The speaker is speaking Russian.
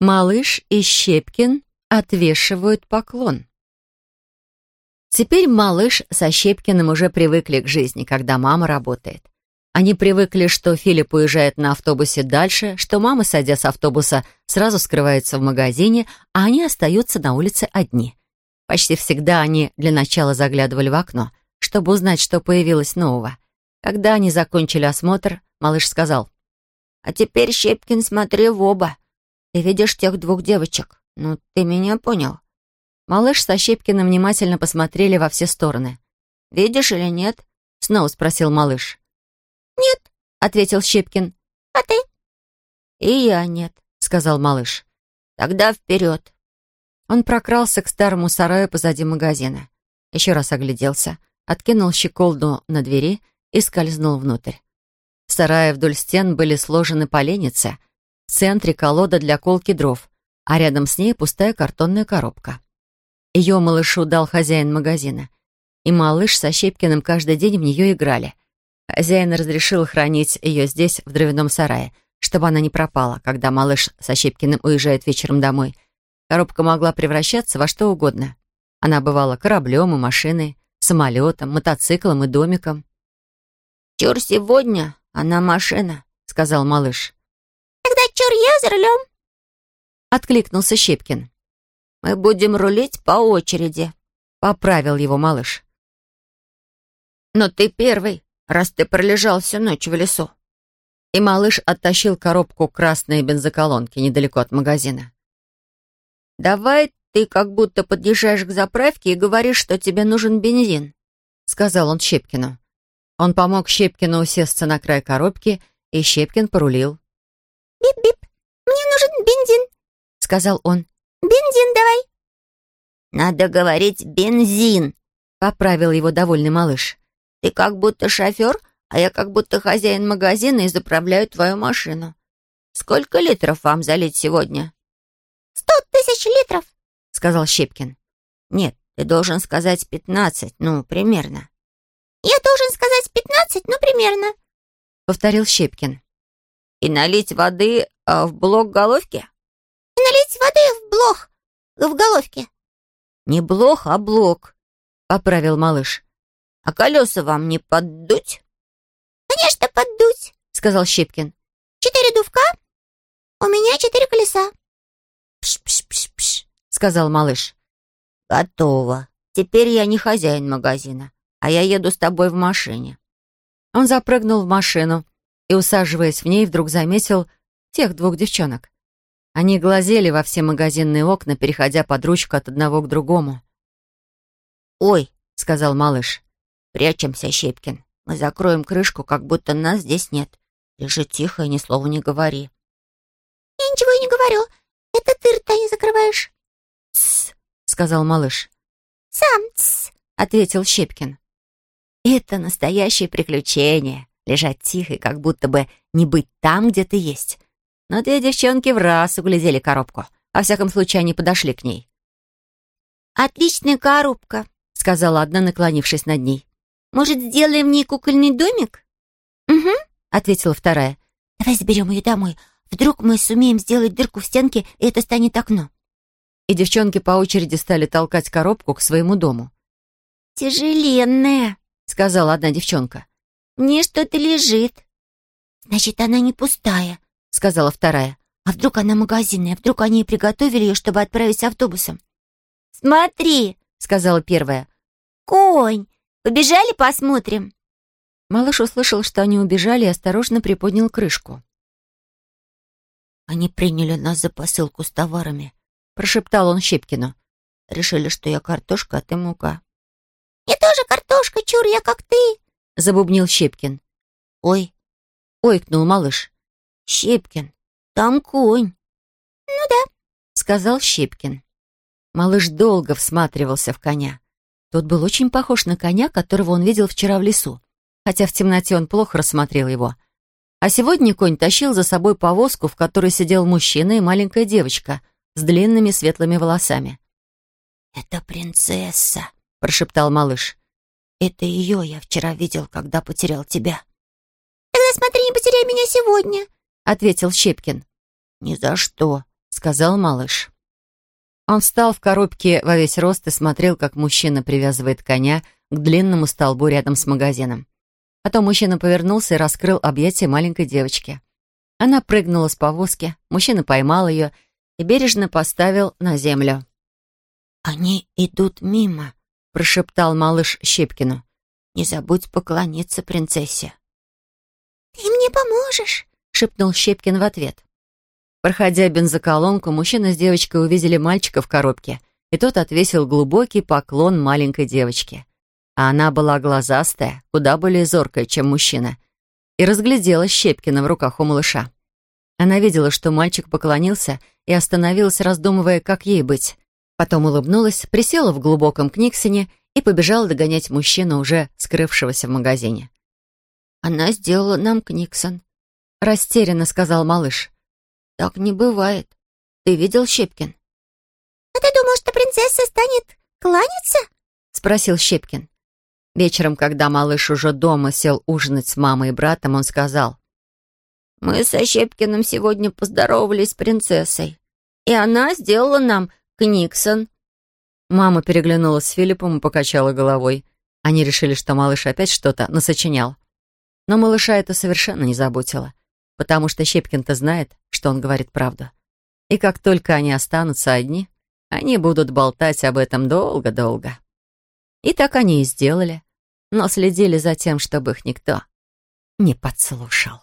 Малыш и Щепкин отвешивают поклон. Теперь малыш со Щепкиным уже привыкли к жизни, когда мама работает. Они привыкли, что Филипп уезжает на автобусе дальше, что мама, садя с автобуса, сразу скрывается в магазине, а они остаются на улице одни. Почти всегда они для начала заглядывали в окно, чтобы узнать, что появилось нового. Когда они закончили осмотр, малыш сказал, «А теперь, Щепкин, смотри в оба. Ты видишь тех двух девочек? Ну, ты меня понял?» Малыш со Щепкиным внимательно посмотрели во все стороны. «Видишь или нет?» — снова спросил малыш. «Нет», — ответил Щепкин. «А ты?» «И я нет», — сказал малыш. «Тогда вперед». Он прокрался к старому сараю позади магазина. Еще раз огляделся, откинул щеколду на двери и скользнул внутрь. В сарае вдоль стен были сложены поленницы — в центре колода для колки дров, а рядом с ней пустая картонная коробка. Ее малышу дал хозяин магазина. И малыш со Щепкиным каждый день в нее играли. Хозяин разрешил хранить ее здесь, в дровяном сарае, чтобы она не пропала, когда малыш со Щепкиным уезжает вечером домой. Коробка могла превращаться во что угодно. Она бывала кораблем и машиной, самолетом, мотоциклом и домиком. «Чур сегодня, она машина», — сказал малыш. «Чур, я за рулем!» Откликнулся Щепкин. «Мы будем рулить по очереди», — поправил его малыш. «Но ты первый, раз ты пролежал всю ночь в лесу». И малыш оттащил коробку красной бензоколонки недалеко от магазина. «Давай ты как будто подъезжаешь к заправке и говоришь, что тебе нужен бензин», — сказал он Щепкину. Он помог Щепкину усесться на край коробки, и Щепкин порулил. «Бип-бип, мне нужен бензин», — сказал он. «Бензин давай». «Надо говорить бензин», — поправил его довольный малыш. «Ты как будто шофер, а я как будто хозяин магазина и заправляю твою машину. Сколько литров вам залить сегодня?» «Сто тысяч литров», — сказал Щепкин. «Нет, ты должен сказать пятнадцать, ну, примерно». «Я должен сказать пятнадцать, ну, примерно», — повторил Щепкин. И налить воды а, в блок головки? И налить воды в блок в головке. Не блок, а блок, поправил малыш. А колеса вам не поддуть? Конечно, поддуть, сказал Щепкин. Четыре дувка? У меня четыре колеса. Пш-пш-пш-пш, сказал малыш. Готово. Теперь я не хозяин магазина, а я еду с тобой в машине. Он запрыгнул в машину, и, усаживаясь в ней, вдруг заметил тех двух девчонок. Они глазели во все магазинные окна, переходя под ручку от одного к другому. «Ой», — сказал малыш, — «прячемся, Щепкин. Мы закроем крышку, как будто нас здесь нет. Лежи тихо и ни слова не говори». «Я ничего и не говорю. Это ты рта не закрываешь». «Тссс», — сказал малыш. «Сам тссс», — ответил Щепкин. «Это настоящее приключение», лежать тихо и как будто бы не быть там, где ты есть. Но две девчонки в раз углядели коробку. Во всяком случае, они подошли к ней. «Отличная коробка», — сказала одна, наклонившись над ней. «Может, сделаем в ней кукольный домик?» «Угу», — ответила вторая. «Давай заберем ее домой. Вдруг мы сумеем сделать дырку в стенке, и это станет окно». И девчонки по очереди стали толкать коробку к своему дому. «Тяжеленная», — сказала одна девчонка. Мне что-то лежит». «Значит, она не пустая», — сказала вторая. «А вдруг она магазинная? Вдруг они и приготовили ее, чтобы отправить автобусом?» «Смотри», — сказала первая. «Конь! Побежали посмотрим?» Малыш услышал, что они убежали, и осторожно приподнял крышку. «Они приняли нас за посылку с товарами», — прошептал он Щепкину. «Решили, что я картошка, а ты мука». «Я тоже картошка, чур, я как ты», — забубнил Щепкин. «Ой!» — ойкнул малыш. «Щепкин, там конь!» «Ну да», — сказал Щепкин. Малыш долго всматривался в коня. Тот был очень похож на коня, которого он видел вчера в лесу, хотя в темноте он плохо рассмотрел его. А сегодня конь тащил за собой повозку, в которой сидел мужчина и маленькая девочка с длинными светлыми волосами. «Это принцесса», — прошептал малыш. Это ее я вчера видел, когда потерял тебя». «Тогда смотри, не потеряй меня сегодня», — ответил Щепкин. «Ни за что», — сказал малыш. Он встал в коробке во весь рост и смотрел, как мужчина привязывает коня к длинному столбу рядом с магазином. Потом мужчина повернулся и раскрыл объятия маленькой девочки. Она прыгнула с повозки, мужчина поймал ее и бережно поставил на землю. «Они идут мимо», — прошептал малыш Щепкину. «Не забудь поклониться принцессе». «Ты мне поможешь», — шепнул Щепкин в ответ. Проходя бензоколонку, мужчина с девочкой увидели мальчика в коробке, и тот отвесил глубокий поклон маленькой девочке. А она была глазастая, куда более зоркая, чем мужчина, и разглядела Щепкина в руках у малыша. Она видела, что мальчик поклонился и остановилась, раздумывая, как ей быть. Потом улыбнулась, присела в глубоком книгсоне и побежала догонять мужчину, уже скрывшегося в магазине. «Она сделала нам книгсон», — растерянно сказал малыш. «Так не бывает. Ты видел Щепкин?» «А ты думал, что принцесса станет кланяться?» — спросил Щепкин. Вечером, когда малыш уже дома сел ужинать с мамой и братом, он сказал. «Мы со Щепкиным сегодня поздоровались с принцессой, и она сделала нам книгсон». Мама переглянулась с Филиппом и покачала головой. Они решили, что малыш опять что-то насочинял. Но малыша это совершенно не заботило потому что Щепкин-то знает, что он говорит правду. И как только они останутся одни, они будут болтать об этом долго-долго. И так они и сделали, но следили за тем, чтобы их никто не подслушал.